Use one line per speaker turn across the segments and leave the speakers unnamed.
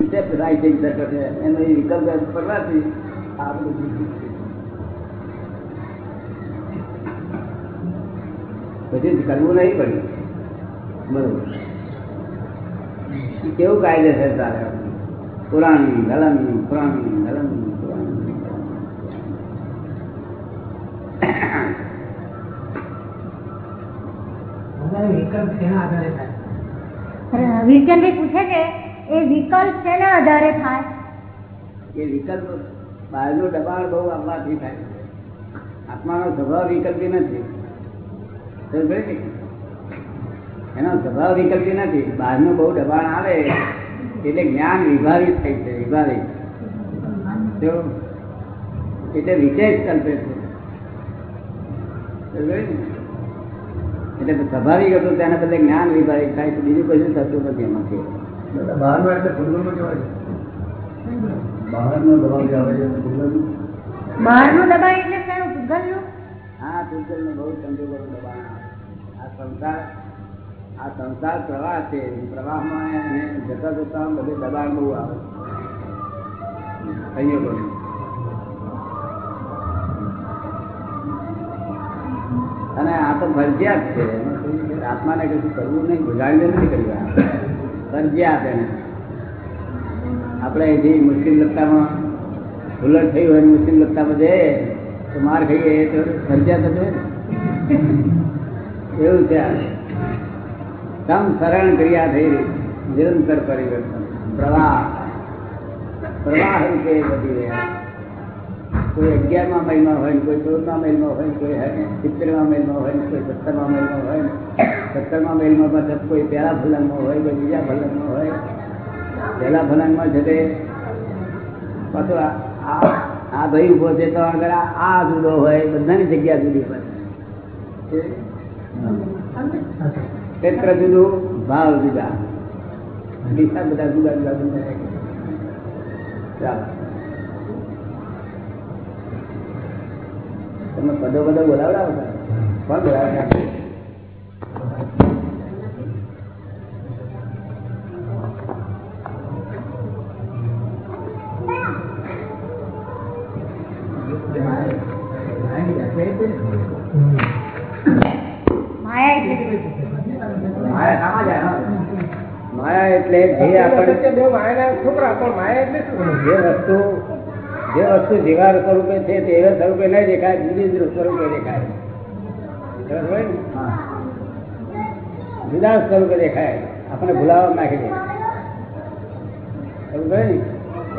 writing circle છે એનો એ વિકલ્પ પડવાથી આ બધું પછી કરવું નહીં પડ્યું બરોબર કેવું કાયદે છે તારે પુરાણી ગલમી પુરાણી ગલમી પુરાણી
વિકલ્પ શેના આધારે થાય
વીરચંદભાઈ પૂછે છે એ વિકલ્પ શેના આધારે થાય?
એ વિકલ્પ બહારનું દબાણ બહુ આવવાથી થાય. આત્માનો સ્વભાવ વિકલ્પી નથી. ને? એનો સ્વભાવ વિકલ્પી નથી. બહારનું બહુ દબાણ આવે એટલે જ્ઞાન વિભાવિત થાય છે વિભાવિત. એટલે વિશેષ કલ્પે છે. એટલે સ્વાભાવિક હતું, તેના બદલે જ્ઞાન વિભાવિત થાય છે. બીજું કશું થતું નથી એમાંથી.
બહારનો એટલે ભૂલવાનું કહેવાય બહારનો દબાવ જે આવે છે ભૂલવાનું
બહારનું દબાણ એટલે
હા બહુ સંજોગો દબાણ આ સંસાર આ સંસાર પ્રવાહ છે. પ્રવાહમાં એને જતા જતા બધે દબાણ બહુ આવે સંયોગોનું. અને આ તો ફરજિયાત છે. આત્માને કશું કરવું નહીં ગુજારીને નથી કર્યું આ. ફરજિયાત એને આપણે જે મુસ્લિમ લગતામાં હુલટ થઈ હોય મુસ્લિમ લગતામાં જઈએ, તો માર ખાઈએ તો ફરજિયાત જ ને. એવું છે તમ સરળ ક્રિયા થઈ રહી. નિરંતર પરિવર્તન. પ્રવાહ. પ્રવાહ રૂપે વધી રહ્યા કોઈ અગિયારમા મહિલમાં હોય ને કોઈ ચૌદમા મહિલમાં હોય ને કોઈ સિત્તેરમા મહિલમાં હોય ને કોઈ સત્તરમા મહિલમાં હોય ને. સત્તરમા મહિલમાં પાછા કોઈ પહેલા ફલંગમાં હોય, કોઈ બીજા ફલંગમાં હોય. પહેલા ફલંગમાં છે તે પાછો આ, આ- આ ભાઈ ઊભો છે તો આગળ આ આ જુદો હોય, બધાની જગ્યા જુદી હોય. ક્ષેત્ર જુદું, ભાવ જુદા. દિશા બધા જુદા જુદા બને ચાલો. તમે પદો પદો બોલાવડાવો છો? કોણ બોલાવે છે?
માયા એટલે
માયા શામાં જાય, હા? માયા એટલે જે આપણે
બે માયાના છોકરા પણ માયા એટલે શું
જે વસ્તુ જે વસ્તુ જીવાર સ્વરૂપે છે તેવા સ્વરૂપે નહીં દેખાય જુદી સ્વરૂપે દેખાય? જુદા સ્વરૂપે દેખાય. આપણે ભૂલાવા નાખી દે?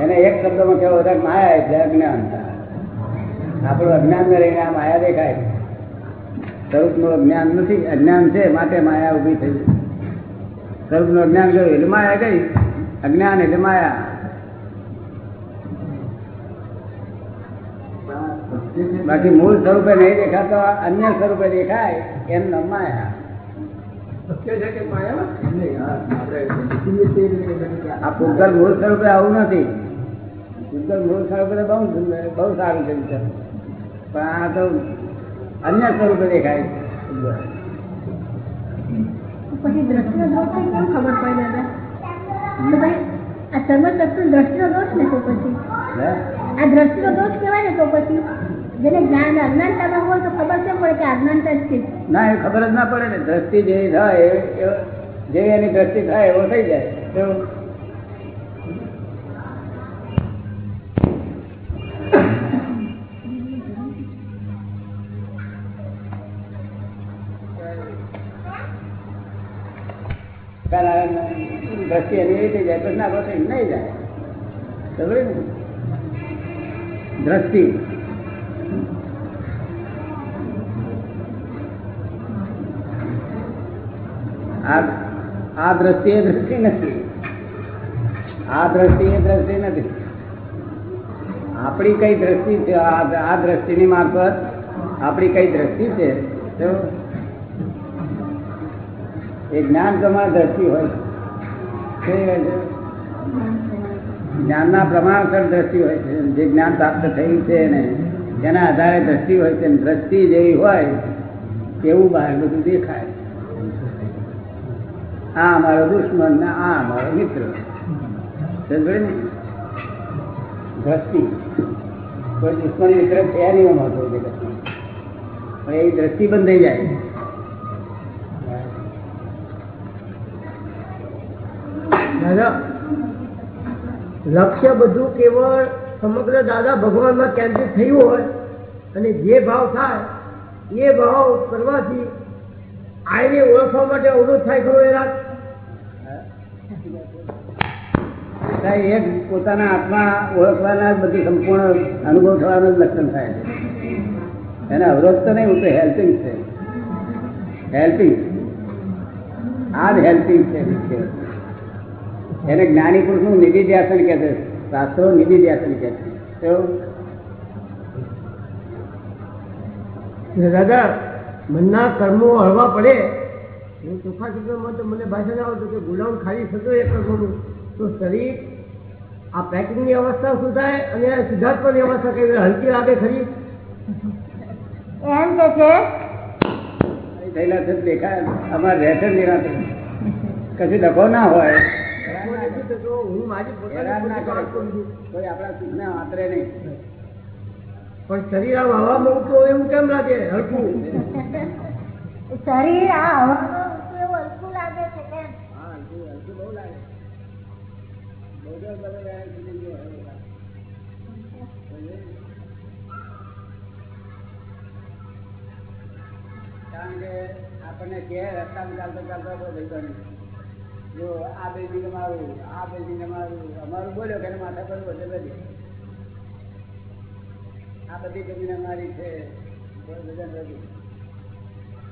એને એક શબ્દમાં કેવો વધારે માયા એટલે અજ્ઞાન આપણું અજ્ઞાન રહીને આ માયા દેખાય. સ્વરૂપનું અજ્ઞાન નથી અજ્ઞાન છે માટે માયા ઊભી થઈ સ્વરૂપનું અજ્ઞાન ગયું એટલે માયા ગઈ. અજ્ઞાન એટલે માયા. બાકી મૂળ સ્વરૂપે નહીં દેખાતો અન્ય સ્વરૂપે દેખાય એમ ન માયા?
આ
પૂગલ મૂળ સ્વરૂપે આવું નથી. પૂગલ મૂળ સ્વરૂપે બહુ સુંદર બહુ સારું છે વિચાર. પણ આ તો અન્ય સ્વરૂપે દેખાય.
પછી દ્રષ્ટિનો દોષ કેમ ખબર પડે દાદા? ભાઈ આ સર્વચક્ષુ દ્રષ્ટિનો દોષ ને તો પછી?
હે?
આ દ્રષ્ટિનો દોષ કહેવાય ને તો પછી? જેને જ
ના, એ ખબર જ ના પડે ને. દ્રષ્ટિ જે થાય, એ- એની દ્રષ્ટિ થાય, એવો થઈ જાય. દ્રષ્ટિ એની થઈ જાય પછી નહીં જાય. ખબર ને? દ્રષ્ટિ. આ દ્રષ્ટિ એ દ્રષ્ટિ નથી. આ દ્રષ્ટિ એ દ્રષ્ટિ નથી. આપણી કઈ દ્રષ્ટિ છે, આ દ્રષ્ટિની મારફત આપણી કઈ દ્રષ્ટિ છે એ જ્ઞાન પ્રમાણ દ્રષ્ટિ હોય. જ્ઞાનના પ્રમાણસર દ્રષ્ટિ હોય છે. જે જ્ઞાન પ્રાપ્ત થયું છે ને એના આધારે દ્રષ્ટિ હોય છે દ્રષ્ટિ જેવી હોય, તેવું બહાર બધું દેખાય. આ અમારો દુશ્મન ને આ અમારો મિત્ર. દ્રષ્ટિ. કોઈ દુશ્મન મિત્ર છે નહીં અમારો પણ એ દ્રષ્ટિ બંધ થઈ જાય.
દાદા, લક્ષ્ય બધું કેવળ સમગ્ર દાદા ભગવાનમાં કેન્દ્રિત થયું હોય અને જે ભાવ થાય, એ ભાવ કરવાથી આઈને ઓળખવા માટે અવરોધ થાય ખરો એ રાત
થાય એ પોતાના આત્મા ઓળખવાના બધી સંપૂર્ણ અનુભવ થવાનો જ લક્ષણ થાય છે. એને અવરોધ તો નહીં હું તો હેલ્પિંગ છે. હેલ્પિંગ આ જ હેલ્પિંગ છે. એને જ્ઞાની પુરુષનું નિધિધ્યાસન કહે છે. શાસ્ત્રો નિધિધ્યાસન કહે છે?
દાદા મનના કર્મો હળવા પડે. હું ચોખ્ખા શબ્દમાં તો મને ભાષા ના આવતું કે ગુલામ ખાલી થતો એ કર્મોનું તો શરીર આ પેકિંગની અવસ્થા શું થાય? અને સિદ્ધાર્થ સિદ્ધાર્થની અવસ્થા કેવી હલકી લાગે ખરી?
એમ કે છે?
થયેલા છે દેખાય. અમારે રહેશે નિરાંતે. કશું ડખો ના હોય.
હું હું મારી
ના કોઈ આપણા સુખને આતરે નહીં.
પણ શરીર આમ હવામાં મળતું હોય એવું કેમ લાગે? હલકું.
શરીર આ હવામાં કેવું હલકું લાગે છે કેમ
હા હલકું હલકું બહુ લાગે બહુ જ બધો વ્યાયામ સુધી ગયો હવે. કારણ કે આપણને કે રસ્તામાં ચાલતો ચાલતો આપણો ભાઈબંધ જો આ બિલ્ડિંગ અમારું આ બિલ્ડિંગ અમારું અમારું બોલ્યો કે એને માથા પર વધે બધી આ બધી જમીન અમારી છે બહુ વજન વધ્યું.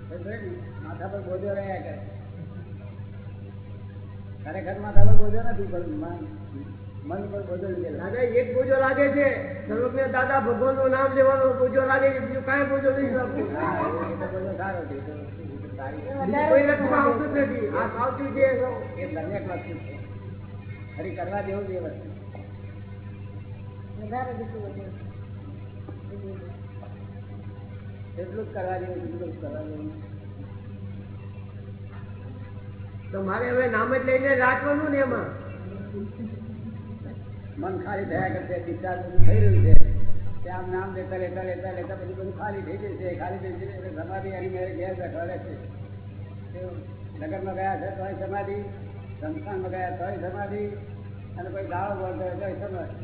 સમજ્યો ને? માથા પર બોજો રહ્યા કરે બોજો નથી પણ મન મન પર બોજો લીધેલો
એક બોજો લાગે છે. સર્વજ્ઞ દાદા ભગવાનનું નામ લેવાનો બોજો લાગે છે બીજું કાંઈ બોજો નહીં
બોજો સારો છે
આવતું જ નથી. આ સાવચું છે.
એ દરેક વસ્તુ છે. ફરી કરવા જેવું છે વસ્તુ.
વધારે
એટલું જ કરવા જેવું બીજું જ કરવા જેવું.
તો મારે હવે નામ જ લઈને રાખવાનું ને એમાં.
મન ખાલી થયા કરશે, ડિસ્ચાર્જ થઈ રહ્યું છે. આમ નામ લેતા લેતા લેતા લેતા બધું બધું ખાલી થઈ જશે, ખાલી થઈ જશે, એટલે સમાધિ એની મેરે ઘેર બેઠવા છે. નગરમાં ગયા છે, તોય સમાધિ, સંસ્થાનમાં ગયા, તોય સમાધિ, અને કોઈ ગાળો બોલતો હોય તોય સમાધિ.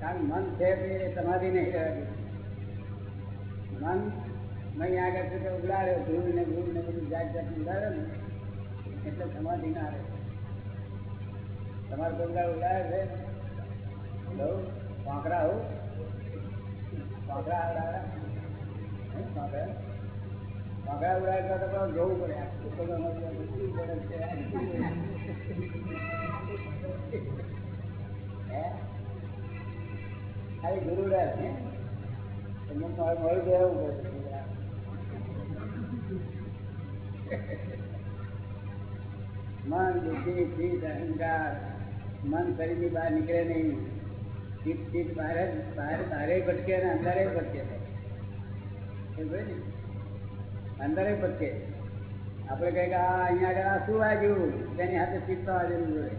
કારણ મન છે તે સમાધિ નહીં રહેતી. મન નહીં આગળ છે તો ઉડાડ્યો ધૂળ ને ધૂળ ને બધું જાત જાત ઉડાડે ને એટલે સમાધિ ના આવે તમારે કોઈ ઉડાડે છે? લઉં પાંકરા હો? પાંકરા હે, પાંકરા પાંકરા તો પણ જવું પડે. ખાલી ગુરુ ઉડાડે ને તમને મારે મળી જવું પડે મન બુદ્ધિ ચિત્ત અહંકાર મન શરીરની બહાર નીકળે નહીં ચિત્ત ચિત્ત બહાર જ બહાર બહારે ભટકે અને અંદરે ભટકે સમજ્યો ને? અંદરે ભટકે આપણે કહીએ કે આ અહીંયા આગળ આ શું વાગ્યું તેની હાથે ચિત્ત વાગેલું જોડે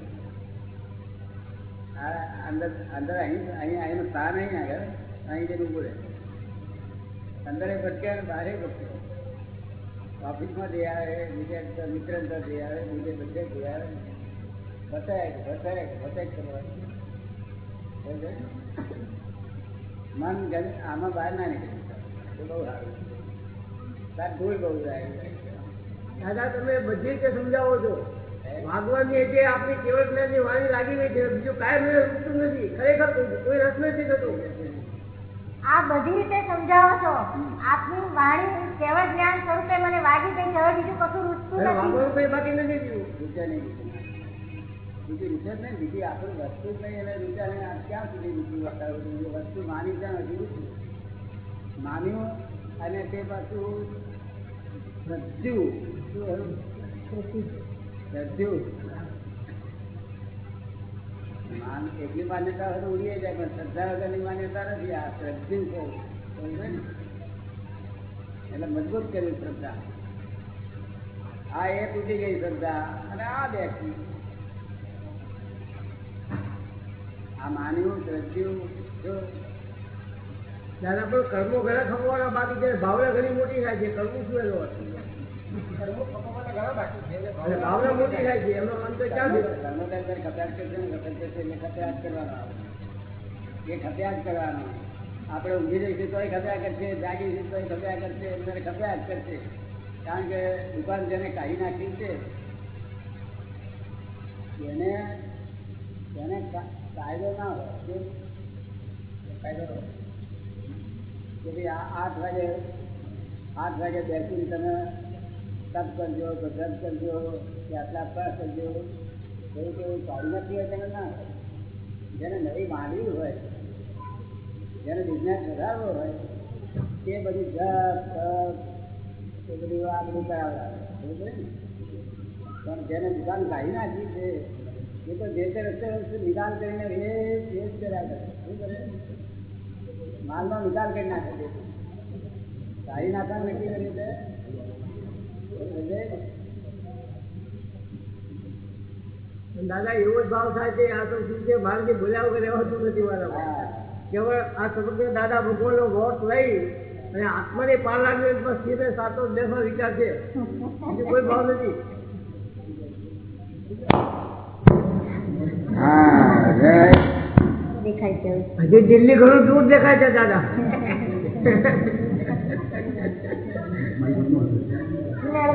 આ અંદર અંદર અહીં અહીં અહીંનું સ્થાન અહીં આગળ અહીં જઈને ઉભું રહે અંદરે ભટકે અને બહારે ભટકે ઓફિસમાં જઈ આવે બીજે મિત્ર અંદર જઈ આવે બીજે બધે જઈ આવે. બતાય બતાય બતાય કરવાનું મન ગમે આમાં બહાર ના નીકળી બહુ સારું તાર ધૂળ બહુ જાય
દાદા તમે બધી રીતે સમજાવો છો. ભાગવાની જે આપણી કેવળ જ્ઞાનની વાણી લાગી ગઈ છે બીજું કાંઈ મને રૂકતું નથી. ખરેખર કોઈ રસ નથી થતો.
આ બધી રીતે સમજાવો છો. આપની વાણી કેવળ જ્ઞાન સ્વરૂપે મને વાગી છે હવે બીજું કશું રૂચતું નથી.
કંઈ બાકી નથી રહ્યું
રૂચે નહીં બીજી રૂચે જ નહીં બીજી આપણું વસ્તુ જ નહીં એટલે રૂચે નહીં ક્યાં સુધી બીજું બતાવું વસ્તુ માની ત્યાં હજી માન્યું અને તે પાછું રજ્જુ. રજ્જુ. માન એટલી માન્યતા હોય તો ઉડી જાય પણ શ્રદ્ધા વગરની માન્યતા નથી. આ રજ્જુ છે? એટલે મજબૂત કર્યું શ્રદ્ધા? આ એ તૂટી ગઈ શ્રદ્ધા અને આ બેઠી. આ માન્યું શ્રદ્ધ્યું જો.
પણ કર્મો ઘણા ખપવાના બાકી છે ભાવના ઘણી મોટી થાય છે. કર્મું શું એનો ભાવના મોટી થાય છે એમનો મન તો
ચાલુ કર્મ ખપ્યાત કરશે ને ખપ્યાત કરશે એટલે કરવાનો આવે. એ ખપ્યાત કરવાનો. આપણે ઊંઘી રહીશું તોય ખપ્યા કરશે, જાગી રહીશું તોય ખપ્યા કરશે અંદર ખપ્યા જ કરશે. કારણ કે દુકાન જેને કાઢી નાખી છે, એને એને કાયદો ના હોય કાયદો કે ભાઈ આઠ વાગે આઠ વાગે બેસીને તમે તપ કરજો કે વ્રત કરજો કે આટલા પાસ કરજો. એવું કેવું કાઢી નથી હોય તેને ના. જેને નવી માંડવી હોય જેને બિઝનેસ વધારવો હોય તે બધી જપ તપ એ બધું આ બધું કરાવે. પણ જેને દુકાન કાઢી નાખી છે એ તો જે તે રસ્તે રસ્તે નિકાલ કરીને જ જ કર્યા કરે શું કરે માલનો નિકાલ કરી નાખે છે. કાઢી નાખવાનું નક્કી કર્યું છે.
દાદા એવો જ ભાવ થાય છે આ તો શું છે? મારે જે બોલ્યા વગર રહેવાતું નથી મારા. કેવળ આ દાદા ભગવાનનો વોટ લઈ અને આત્માને પાર્લામેન્ટમાં સ્થિર સાતો બેસવા વિચાર છે. બીજું કોઈ ભાવ નથી.
હા જય
દેખાય છે હવે.
હજી દિલ્હી ઘણું દૂર દેખાય છે દાદા.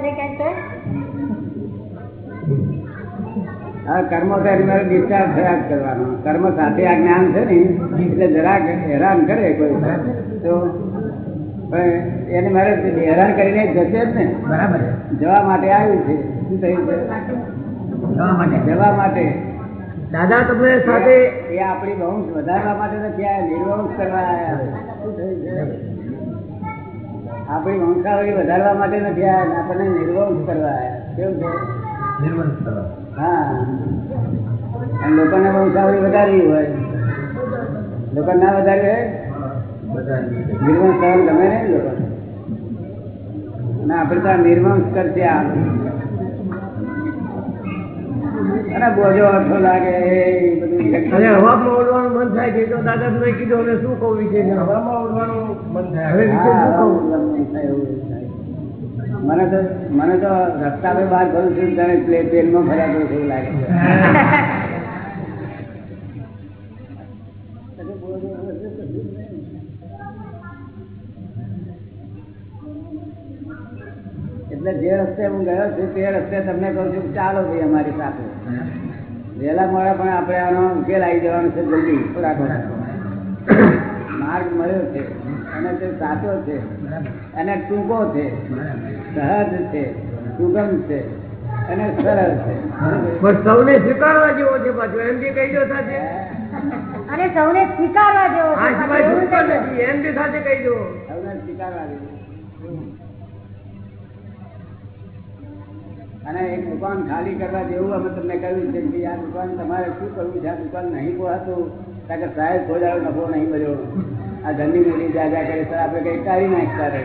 દેખાય છે?
આ કર્મો કરી મારે ડિસ્ચાર્જ થયા કરવાનો. કર્મ સાથે આ જ્ઞાન છે ને એટલે જરાક હેરાન કરે કોઈ. તો એને મારે હેરાન કરીને જશે જ ને.
બરાબર
જવા માટે આવ્યું છે. શું થયું છે?
જવા માટે.
જવા માટે.
દાદા તમને સાથે
એ આપણી વંશ વધારવા માટે નથી આવ્યા? નિર્વંશ કરવા આવ્યા શું થયું છે? આપણી વંશાવળી વધારવા માટે નથી આવ્યા આપણને નિર્વંશ કરવા આવ્યા કેવું છે?
નિર્વંશ કરવા.
હા. લોકોને વંશાવળી વધારી હોય. લોકો ના
વધારે
નિર્વંશ થવાનું ગમે ને લોકો. અને આપણે તો નિર્વંશ કરશે આ. અને બોજો અઠો લાગે બધું
હવામાં ઉડવાનું મન થાય છે તો દાદા તમે કીધું હવે શું કહું વિશે?
હવામાં ઉડવાનું મન થાય.
હવે વિશે શું કહું.
મને તો મને તો રસ્તા પર બહાર ફરું છું પ્લે- પ્લેનમાં ફર્યા કરું લાગે. એટલે જે રસ્તે હું ગયો છું તે રસ્તે તમને કહું છું ચાલો ભાઈ અમારી સાથે. વહેલા મોડા પણ આપણે આનો ઉકેલ આવી જવાનો છે જલ્દી. થોડા થોડા માર્ગ મળ્યો છે. અને તે સાચો છે અને ટૂંકો છે. સહજ છે સુગમ છે અને સરળ છે.
પણ સૌને સ્વીકારવા જેવો છે પાછો. એમ બી કહી દો સાથે.
અને સૌને સ્વીકારવા જેવો છે.
એમ બી સાથે કહી દો.
સૌને સ્વીકારવા જેવો. અને એક દુકાન ખાલી કરવા જેવું અમે તમને કહ્યું છે કે આ દુકાન તમારે શું કરવું છે? આ દુકાન નહીં પોહાતું કારણ કે સાહેબ દાડો નફો નહીં મળ્યો. આ ધંધી મોટી જાજા કરે સર આપણે કઈ કાઢી નાખતા રહે.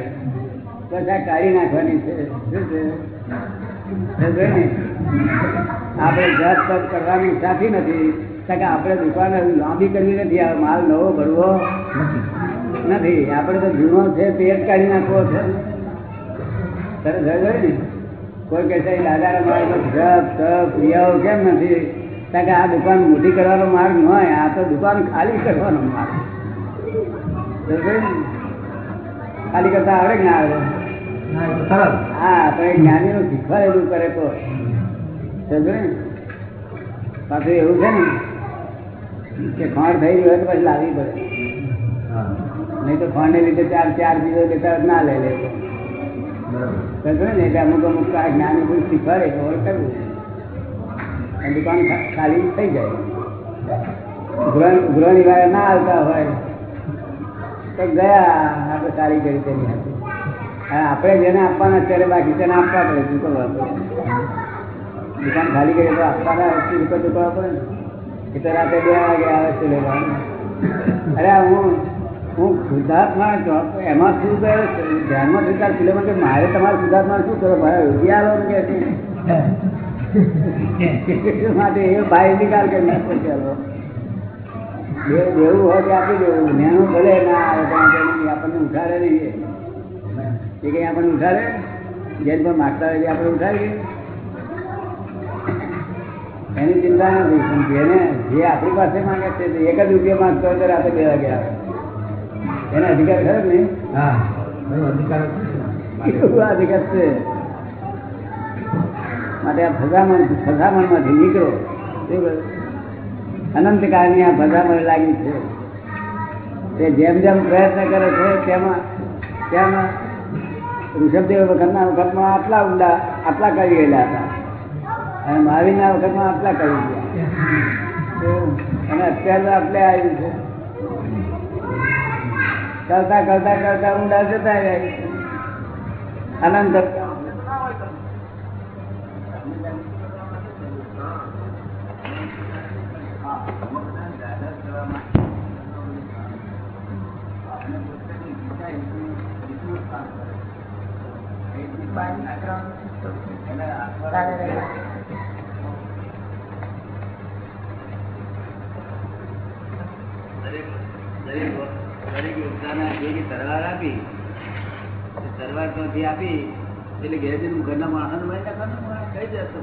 બસ કાઢી નાખવાની છે. આપણે જપ તપ કરવાની સાથી નથી. કારણ કે આપણે દુકાન લાંબી કરવી નથી. આ માલ નવો ભરવો નથી. આપણે તો જૂનો છે, તે જ કાઢી નાખવો છે. સરસ ને? કોઈ કહેશે છે દાદાનો માર્ગ તો જપ તપ ક્રિયાઓ કેમ નથી? કારણ કે આ દુકાન મોટી કરવાનો માર્ગ ન હોય. આ તો દુકાન ખાલી કરવાનો માર્ગ? ખાલી કરતા આવડે ના આવડે?
હા, તો
એ જ્ઞાની નું શીખવા એવું કરે તો. ને? પાછું એવું છે ને કે ખોણ થઈ ગયું હોય તો પછી લાવવી પડે. નહીં તો ખોણને લીધે ચાર ચાર દિવસ લેતા ના લઈ લે. સમજો ને? એટલે અમુક અમુક આ જ્ઞાની કોઈ શીખવાડે હવે કરવું અને દુકાન ખાલી થઈ જાય. ગ્રહણ ગ્રહણ વાળા ના આવતા હોય. તો ગયા આપણે સારી કરી તેની હાથે. આપણે જેને આપવાના અત્યારે બાકી તેને આપવા પડે ચૂકવવા પડે દુકાન ખાલી કરી તો આપવાના એસી રૂપિયા ચૂકવવા પડે ને. એ તો રાતે બે વાગે આવે છે લેવાનું. અરે હું
હું શુદ્ધાત્મા જો- એમાં શું કરે ધ્યાનમાં સ્વીકાર પેલો કે મારે તમારે શુદ્ધાત્મા શું કરો ભાઈ રૂપિયા આલો ને કે છે. માટે એ બાય નિકાલ કરી નાખો ચાલો દેવું હોય કે આપી દેવું. નેનું ભલે ના આવે તો આપણને ઉઠાડે નહીં એ. કઈ આપણને ઉઠાડે? જેન પર માગતા હોય તે આપણે ઉઠાડીએ. એની ચિંતા નથી જેને જે આપણી પાસે માંગે છે એક જ રૂપિયા માંગતો હોય ત્યારે આપણે બે વાગે આવે. એનો અધિકાર ખરો ને નહીં?
હા એનો અધિકાર છે.
એવું અધિકાર છે. માટે આ ફસામણ ફસામણમાંથી નીકળો. શું કહ્યું? અનંતકાળની આ ફસામણ લાગી છે તે જેમ જેમ પ્રયત્ન કરે છે, તેમાં તેમાં ઋષભદેવ વખતના વખતમાં આટલા ઊંડા, આટલા કરી ગયેલા હતા અને મહાવીરના વખતમાં આટલા કરી ગયા અને અત્યારે આપણે આવ્યું છે કરતા કરતા કરતા ઊંડા જતા છે. અનંત દરેક યોગદાના આપી એટલે ઘેર જઈને ઘરના માણસ નાખવાનું માણસ કઈ જતો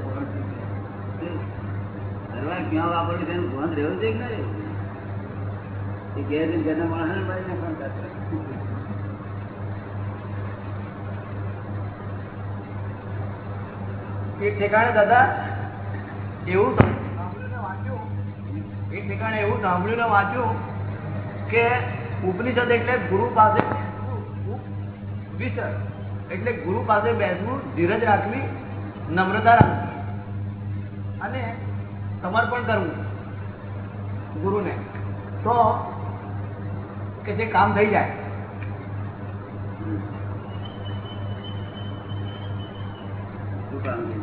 તરવાર ક્યાં વાપરવી તેનું ભાન રહેવું છે કે ના રહેવું. એ ઘરના માણસ મારી નાખવાનું
એક ઠેકાણે દાદા, એવું એક ઠેકાણે એવું સાંભળ્યું ને વાંચ્યું કે ઉપનિષદ એટલે ગુરુ પાસે એટલે ગુરુ પાસે બેસવું, ધીરજ રાખવી, નમ્રતા રાખવી અને સમર્પણ કરવું ગુરુને. તો કે જે કામ થઈ જાય
પણ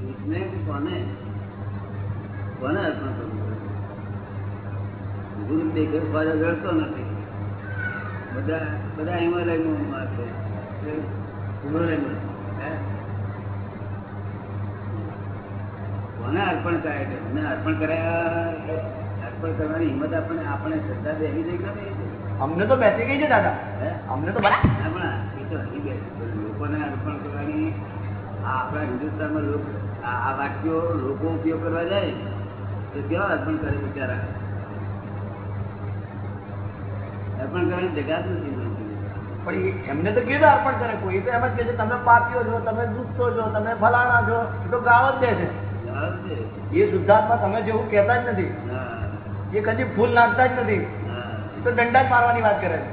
જૂથને કે કોને અર્પણ કરવું બધા બધા હિમાલયમાં છે હિમાલયમાં? કોને અર્પણ કરાય છે મને અર્પણ કર્યા અર્પણ કરવાની હિંમત આપણે આપણે શ્રદ્ધા બેસી કે નહીં?
અમને તો બેસી ગઈ છે દાદા. અમને તો
લોકોને અર્પણ કરવાની આપણા હિન્દુસ્તાનમાં લોકો આ વાક્યો લોકો ઉપયોગ કરવા જાય તો કેવા અર્પણ કરે બિચારા? અર્પણ કરવાની જગા જ નથી
પણ એમને તો કેવી અર્પણ કરે? કોઈ તો એમ જ કહે છે તમે પાપીઓ છો તમે દુષ્ટો છો તમે ફલાણા છો. એ તો ગાવ જ દે છે. એ શુદ્ધાત્મા તમે જેવું કહેતા જ નથી. એ કદી ફૂલ નાખતા જ નથી. તો દંડા જ મારવાની વાત કરે છે.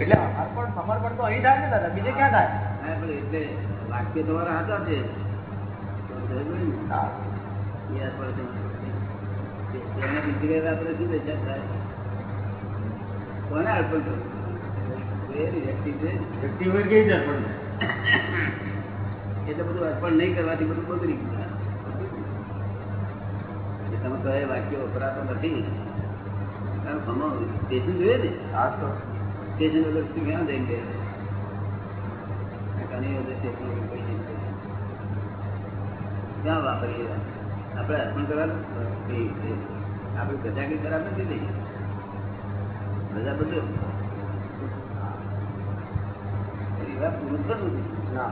એટલે અર્પણ સમર્પણ તો અહીં થાય ને દાદા બીજે ક્યાં થાય?
એટલે વાક્ય તમારા હાથા છે. બીજી આપણે શું થાય? કોને અર્પણ કરવું? કોઈ વ્યક્તિ છે.
વ્યક્તિ હોય અર્પણ
એટલે બધું અર્પણ નહીં કરવાથી બધું બગડી ગયું. તમે કહે વાક્ય વપરાતો નથી. કારણ આમાં સ્ટેશન જોઈએ ને?
હા તો.
સ્ટેશન વગર શું ક્યાં જઈને ઘણી વખત સ્ટેશન વગર કોઈ જઈને ક્યાં વાપરીએ આપણે? અર્પણ કરવાનું? એ એ આપણી પ્રજાગી ખરાબ નથી થઈ પ્રજા બધું એવા પણ નથી.
ના.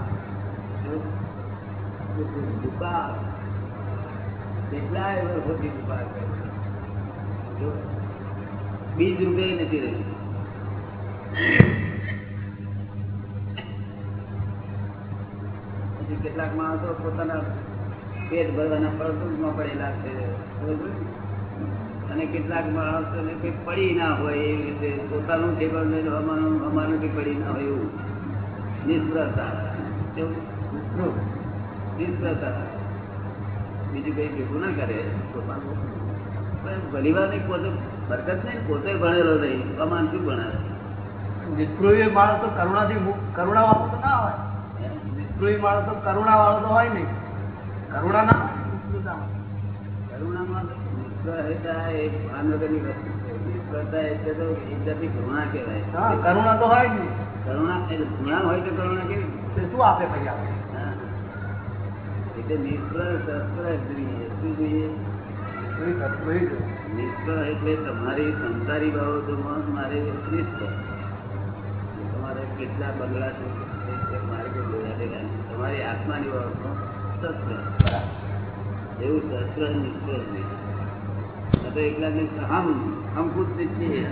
દુકાળ કેટલાય વર્ષોથી કરે બીજ રૂપે નથી રહ્યું પછી કેટલાક માણસો પોતાના પેટ ભરવાના પ્રસંગમાં પડેલા છે બરોબર? અને કેટલાક માણસોને કંઈ પડી ના હોય એવી રીતે પોતાનું ઠેકાણું લઈને અમારું અમારું કંઈ પડી ના હોય એવું. નિષ્ફળતા. નિષ્ફળતા. બીજું કઈ ભેગું ના કરે પણ ભલી નહીં પોતે બરકત નહીં પોતે ભણેલો નહીં કમાન શું ભણાવે.
નિષ્પૃહી માણસ તો કરુણાથી કરુણા વાળો તો ના હોય. નિષ્પૃહી માણસ તો કરુણા વાળો તો હોય નહીં. કરુણા ના.
કરુણામાં નિષ્ફળતા એ ભાન વગરની વસ્તુ છે. નિષ્ફળતા એટલે તો એક કરુણા કહેવાય.
કરુણા તો હોય જ નહીં.
કરુણા એટલે ગુણા હોય તો કરુણા કેવી?
શું આપે ભાઈ આપણે?
એટલે નિષ્ફળ સફળ જોઈએ શું જોઈએ. નિષ્ફળ એટલે તમારી સંસારી બાબતોમાં મારે નિષ્ફળ તમારે કેટલા બંગલા છે? મારે. તમારી આત્માની બાબતમાં સફળ એવું શસ્ત્ર નિષ્ફળ નહીં. તો એકલા ને હમ હમ ખુદ છીએ.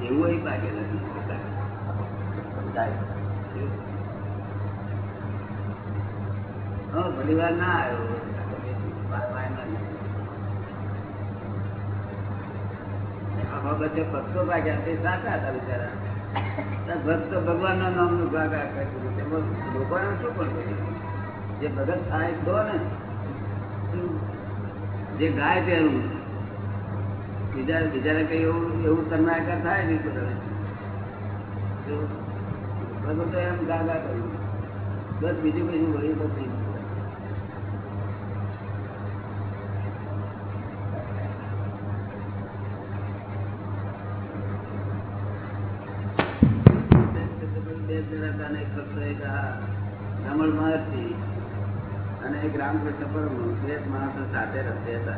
એવું એ પાકે નથી
જાય.
વાર ના આવ્યો. બધે ભક્તો ભાગ્યા હતા બિચારા. ભક્ત ભગવાનના નામનું ભાગા કર્યું લોકોને શું પણ જે ભગત થાય તો ને, જે ગાય તેનું બીજા બીજાને કઈ એવું એવું તન્માયકાર થાય નહીં તમે. ભગતો એમ ગાગા કર્યું. બસ બીજું કઈ વળી નથી આ રમણ મહર્ષિ અને એક રામકૃષ્ણ પરમહંસ બે માણસો સાથે રસ્તે હતા.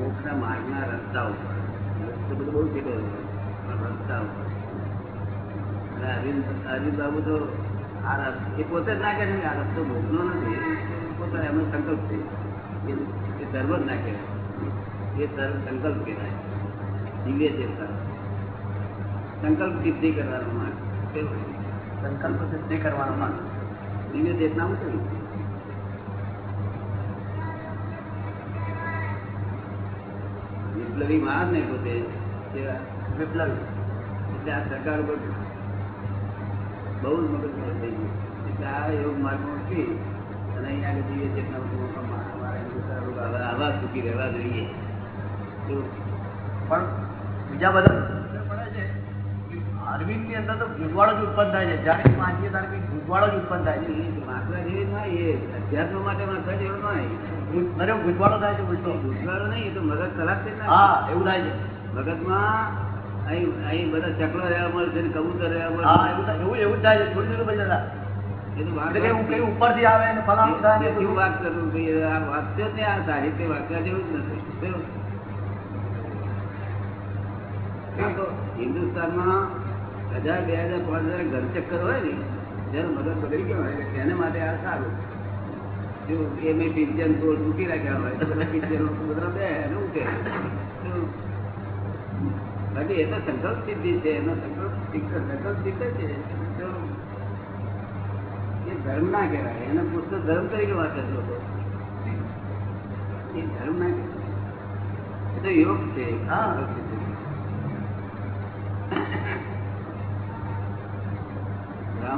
મોક્ષના માર્ગના રસ્તા ઉપર બધું બહુ પણ રસ્તા ઉપર. અરવિંદ અરવિંદ બાબુ તો આ રસ્તો, એ પોતે જ નાખે છે આ રસ્તો મોક્ષનો નથી પોતે એમનો સંકલ્પ છે. એ- ધર્મ જ ના કહેવાય એ સંકલ્પ કહેવાય. દિવ્ય ચેતના. સંકલ્પ સિદ્ધિ કરવાનો માર્ગ?
સંકલ્પ સિદ્ધિ કરવાનો માર્ગ.
દિવ્ય ચેતનામાં શું વિપ્લવી માણસ નહીં પોતે કેવા?
વિપ્લવી.
એટલે આ સરકાર ઉપર બહુ જ મગજ થઈ ગયું. એટલે આ યોગ માર્ગમાં ઉઠી અને અહીંયા આગળ દિવ્ય ચેતના અમારા હિન્દુસ્તાન આવા સુખી રહેવા જોઈએ.
પણ બીજા બધા છે અરવિંદની અંદર તો ભૂતવાળો જ ઉત્પન્ન થાય છે. જ્યારે માનવીય ધાર્મિક ભૂતવાળો જ ઉત્પન્ન થાય છે.
એ માત્ર જેવી ના એ અધ્યાત્મ માટે માત્ર જેવું નહીં
ગુજ- અરે થાય છે ઉલટો
ભૂતકાળો નહીં એ તો મગજ ખરાબ થઈ
હા એવું થાય છે.
મગજમાં અહીં અહીં બધા ચકલો રહેવા મળશે ને કબૂતર રહેવા મળશે
એવું એવું એવું જ થાય છે. થોડી થોડી બધા
એ તો વાત
ઉપરથી આવે ને ફલાણું થાય ને
વાત કરું? ભાઈ આ વાક્ય ને આ સાહિત્ય વાક્ય જેવું જ નથી. હિન્દુસ્તાનમાં હિન્દુસ્તાનમાં હજાર, બે હજાર, પાંચ હજાર ઘર ચક્કર હોય ને, જ્યારે મગજ બગડી ગયો હોય તેને માટે આ સારું. જો એ મેં પિક્ચર તોડ મૂકી રાખ્યા હોય પિક્ચરો બધા બે એને ઉઠે. બાકી એ તો સંકલ્પ સિદ્ધિ છે, એનો સંકલ્પ સંકલ્પ સિદ્ધ છે. એ ધર્મ ના કહેવાય. એને પુસ્તક ધર્મ તરીકે વાંચે છે લોકો. એ ધર્મ ના કહેવાય. એ તો યોગ છે.
હા.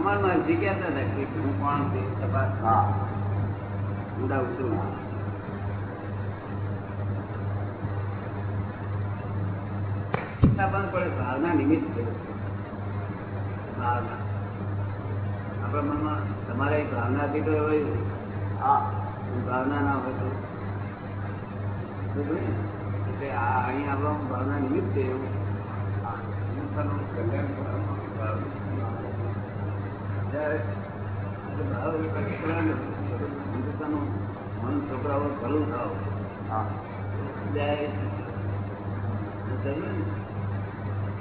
બ્રાહ્મણમાં કહેતા હતા કે હું કોણ છું તપાસ ઊંડા ઉતરું. પણ પડે ભાવના નિમિત્ત છે. ભાવના. આપણા મનમાં તમારે ભાવનાથી તો હોય.
હા.
ભાવના ના હોય તો? એટલે આ અહીં આપણા ભાવના નિમિત્ત છે એવું. કલ્યાણ કરવાનું ભાવના. હિન્દુસ્તાનનું મન છોકરાઓ ભલું થાવ.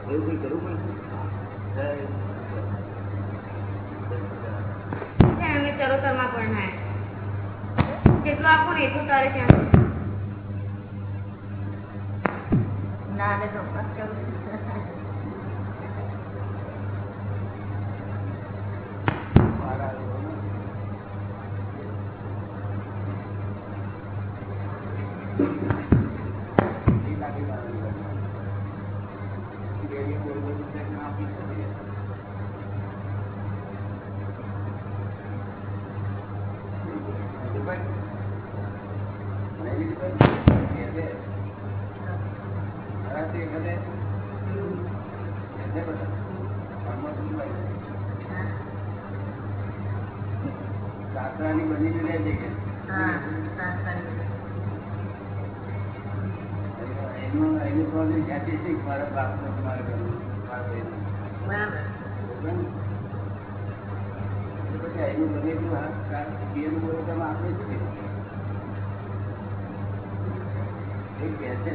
એવું કંઈ કરવું પડશે.
એમને ચરોતરમાં પણ ના જેટલું આપો ને એટલું તારે ત્યાં? ના ને
કે મારા બાપનો મારા ઘરનો, મારા ભાઈનો.
બરાબર
બરાબર ને? એટલે પછી એનું બને એટલું હા, કા- પીએનું બોલે તો આપણે શું એ કહે છે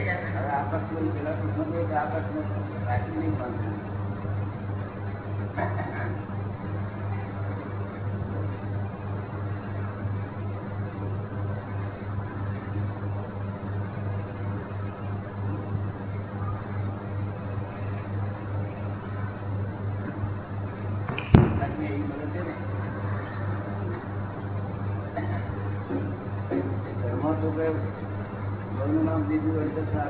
જ હવે.
આ પક્ષમાં પેલા પક્ષમાં આ પક્ષમાં રાખી નહીં બાંધવું. પૂછારી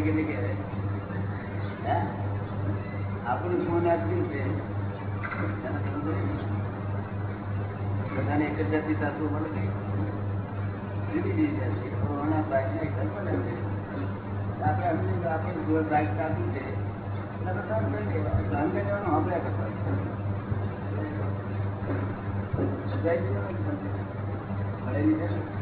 કેટલી કહેવાય? આપણું ફોન આપ્યું છે? બધાને એક જ જાતની સાસુ મળે છે? જુદી જુદી જાતની. તો આના બાઈકને એક જ મળે છે. આપણે આપણે કરી લેવાનું. સહન કરી લેવાનું, સાંભળ્યા કરવાનું. સમજાય છે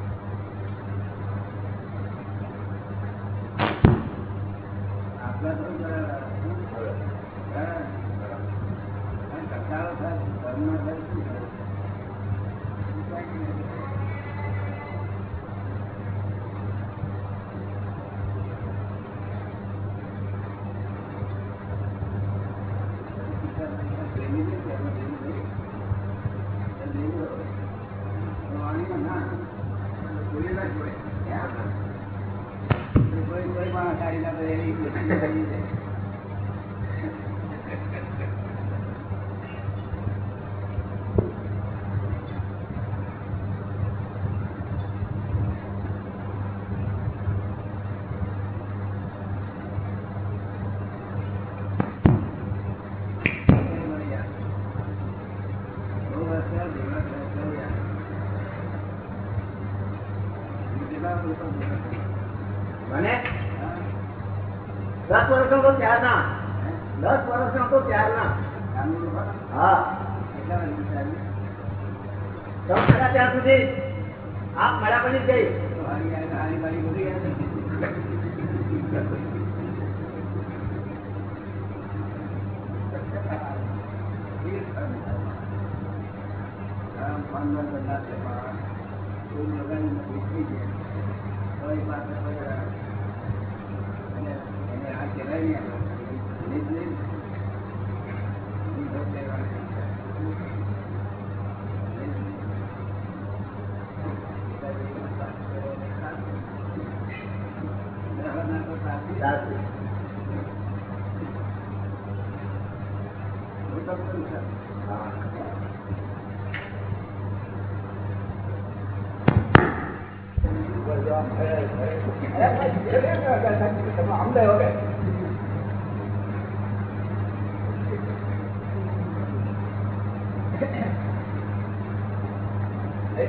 દસ વર્ષનો તો ત્યારના? દસ વર્ષનો તો ત્યારના હા ત્યાં સુધી આપ મળ્યા પછી જ ગઈ
તો હારી આવે, હારી બારી બધી આવે. આમ પંદર કલાક કોઈ લગાડીને બેસી જાય. કોઈ પાછળ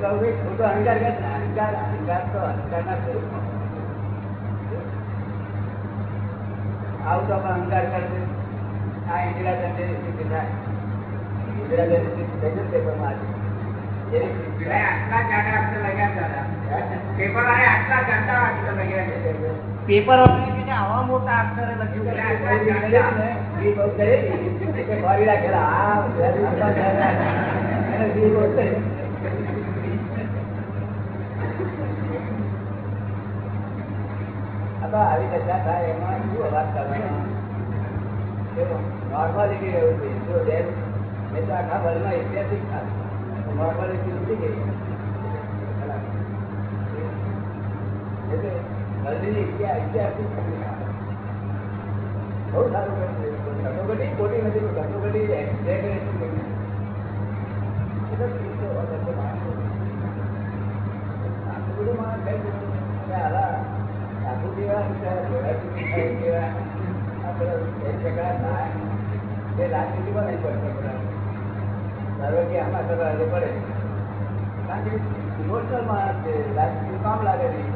કહું કે ખોટો અહંકાર કરે અહંકાર અહંકાર તો અહંકારના સ્વરૂપમાં. આવું તો અહંકાર કરે આ ઇન્દિરા ગાંધી સ્થિતિ થાય ઇન્દિરા ગાંધી સ્થિતિ થઈ જશે પેપરમાં આજે. એવી સ્થિતિ થાય.
પેપર આટલા ગાંડા અક્ષર લખ્યા છે પેપર આવા મોટા અક્ષરે લખ્યું છે આટલા ગાંડા.
એ બહુ કરેલી. કે ફરી રાખેલા. આ એને બી બહુ કરેલી. આ તો આવી દશા થાય એમાં શું વાત કરવાનો? નોર્માલિટી રહેવું જોઈએ. આખા વર્લ્ડમાં ઐતિહાસિક નોર્માલિટી ઉઠી ગઈ. એટલે વર્લ્ડની ઐતિહાસિક બહુ સારું કર્યું ઘટોઘટી ખોટી નથી ઘટોઘટી exaggeration કરી છે. એટલે કિસ્સો અગત્ય માણસો. આટલું બધું માણસ થઈ ગયું. અને આવા સાધુ એ નહીં પડતો ધારો કે આમાં કરવા પડે કારણ કે ઇમોશનલ માણસ છે રાજનીતિ કામ લાગે નહીં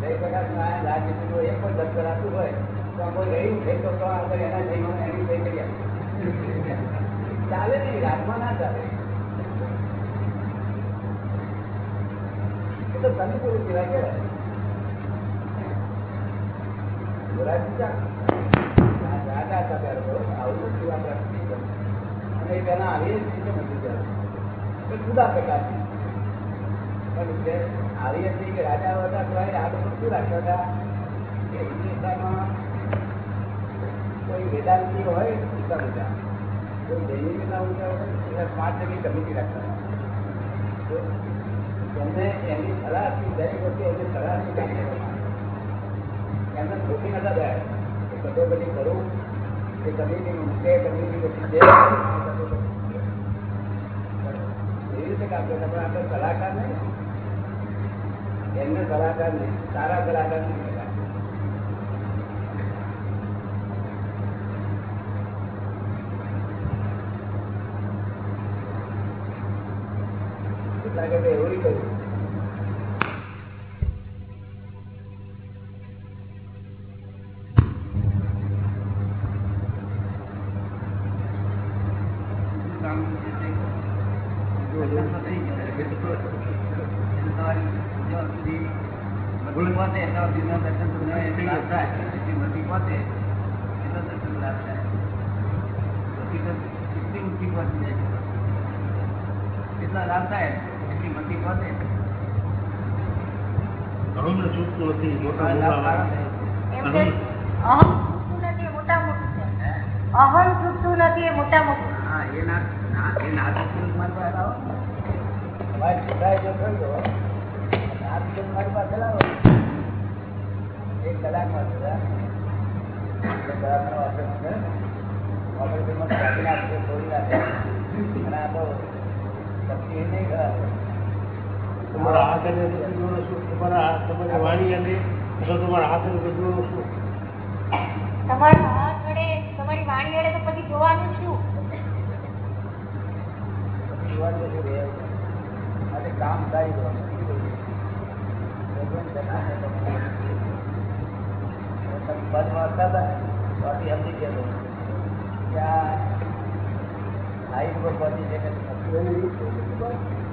જયપ્રકાશ નારાયણ રાજનીતિનો એક પણ દત્ત કરાતું હોય તો કોઈ તો આગળ એના જઈ એની સહી કરી આપે. ચાલે ના ચાલે એ તો તમે પૂરું કહેવાય કે અને પહેલા આવી જુદા પ્રકારની પણ આવી હતી કે રાજા હતા તો આ લોકો શું રાખતા હતા? કે કોઈ વેદાંતિ હોય ઊંચા ઊંચા કોઈ જૈનિકના ઊંચા હોય? પાંચ ટકી કમિટી રાખતા હતા. એમને એની સલાહ દરેક વખતે કરવામાં આવે. એમને સુખી નતા કે કટોકટી કરું એ કમિટી મૂકે કમિટી પછી દે. એવી રીતે કામ કરતા પણ આપણે કલાકાર નહીં. એમને કલાકાર નહીં, સારા કલાકાર નહીં હતા. એટલા કે એવું ય કહ્યું
એટલા એટલી મતી પહોંચે
અહમને છૂટતું નથી મોટા મોટા
અહમ મોટા
હા એ ના એ ના મારી
સીધા જો અને આ તો શક્તિ નહીં ખરાબ
તમારા હાથ અને કચરોનો શું? તમારા હાથ વાણી અને તમારા હાથ અને
તમારો હાથ વડે તમારી વાણી વડે તો પછી જોવાનું શું
જીવન તો શું રહે અને કામ સારી કરવાનું પદ વાંચતા હતા ને તો આથી સમજી ગયો કે આ હાઈટ પર પહોંચી છે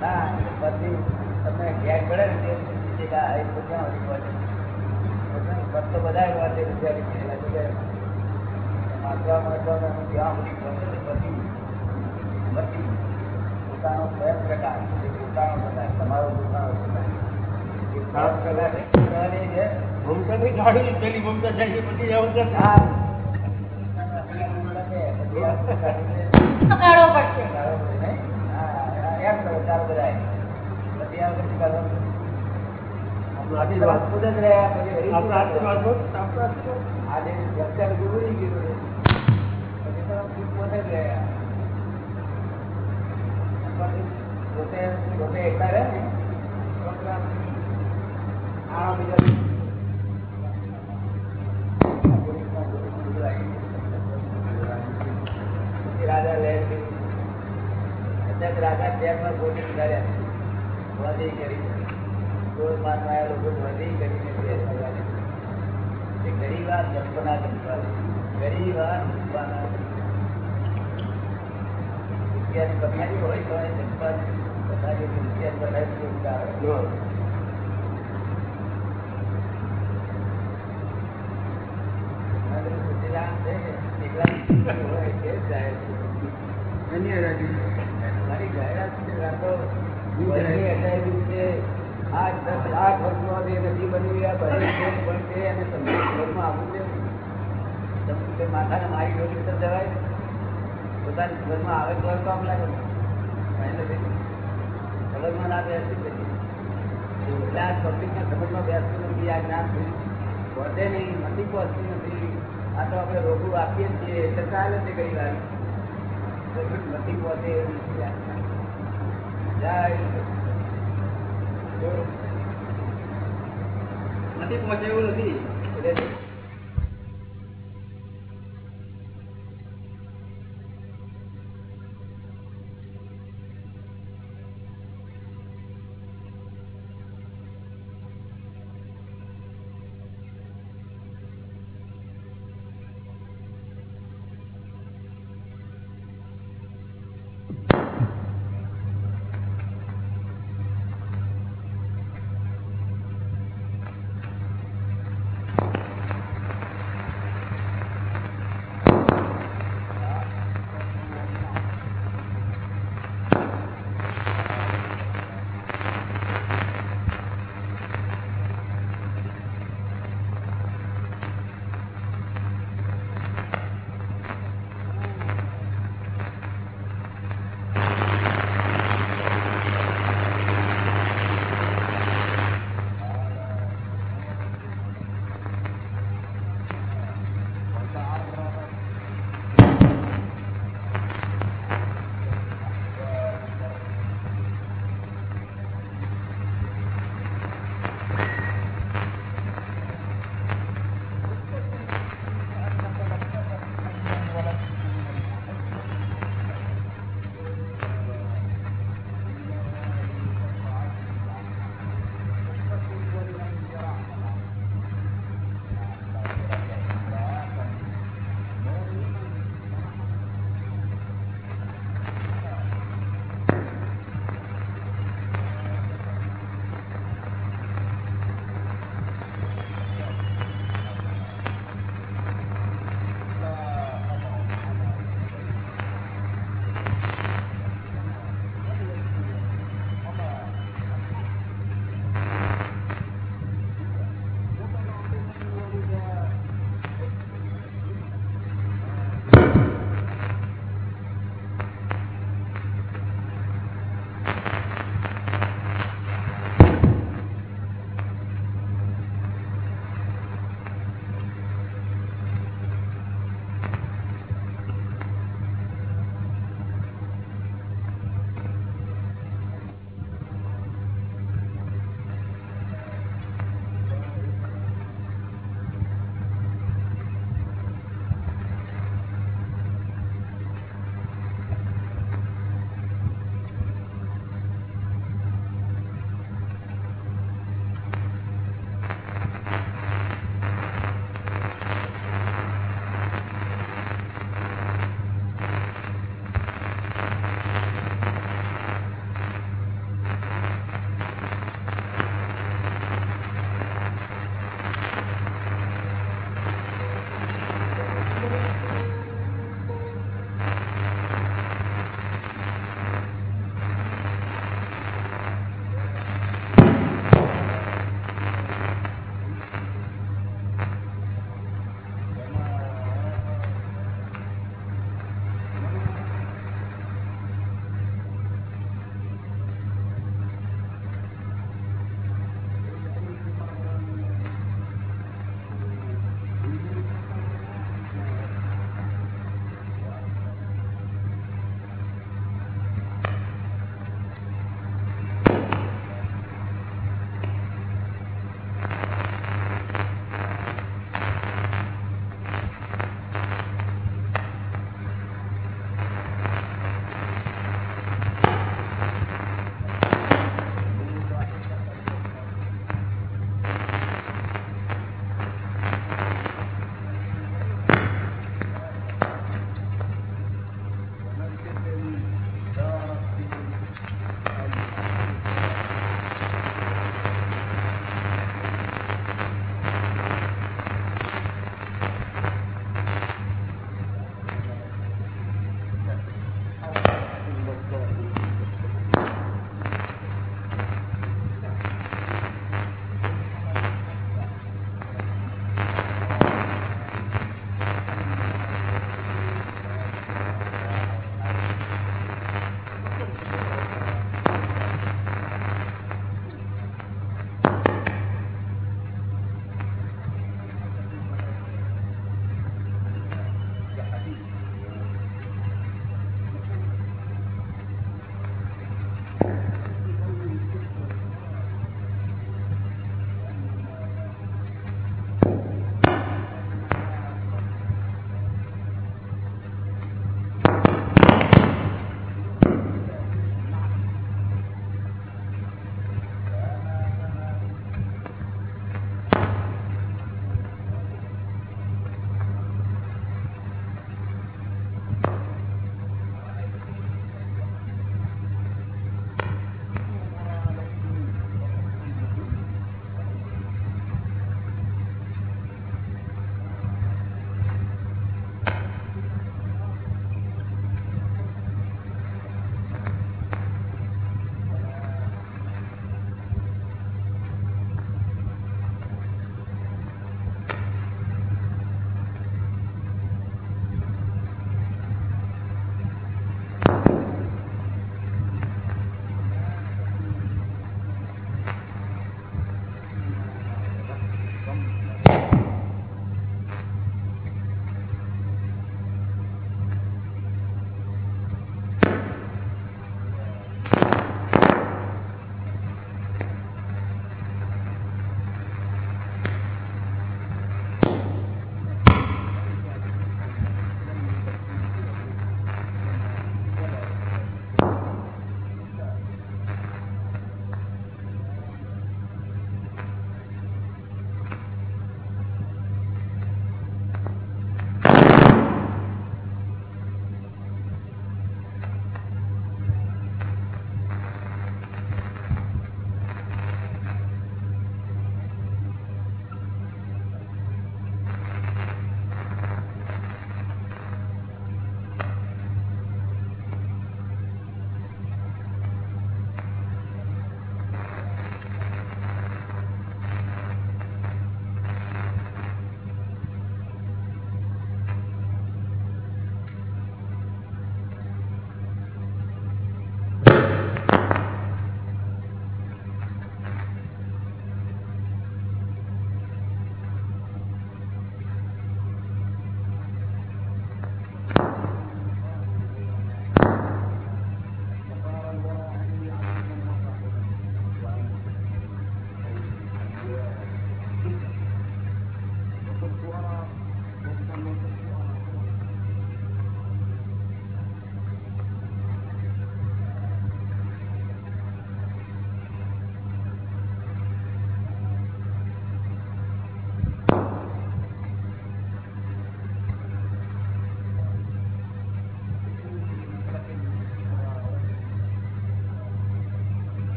ના પછી તમને ગેર પડે ને આ હાઈટ પર ક્યાં સુધી પહોંચે પદ તો બધા વાંચે વિચારી છે વાંચવા વાંચવા પોતાનો સ્વયં પ્રકાશ. એ પોતાનો પ્રકાશ. તમારો પોતાનો પ્રકાશ. છે
કાઢી પેલી મમતા જાય પછી
કાઢવો પડશે.
એમ કરો ચાલો આ કાઢવાનું? પોતે જ રહ્યા. પોતે પોતે એકલા રહે ને તો પેલા આણો બીજો પછી રાજા લે છે અત્યારે રાજા જેલમાં ગોળી સુધાર્યા વધી કરી ગોળ મારવા આવ્યા લોકો વધી કરીને જેલ ભરવાની. એ ઘણી વાર જપના જપવા ઘણી વાર જાય છે.
અન્ય રાજ્ય
મારી જાહેરાત છે આ તો વહેલી અજાયબી છે. આ દસ લાખ વર્ષોથી નથી બની રહ્યા બની છે પણ છે અને તમને ઘરમાં આવવું છે તમે તે માથાને મારી ડોલી તો જવાય ને. પોતાની ઘરમાં આવે તો કામ લાગે. સમજમાં ના બેસી પછી એટલે આ પબ્લિકને સમજમાં બેસતું નથી આ જ્ઞાન વધે નહીં નથી પહોંચતી નથી. આ તો આપણે રોગું આપીએ છીએ એટલે ચાલે છે ઘણી વાર. નથી પહોંચે એવું નથી. જય.
નથી પહોંચે એવું નથી.
એટલે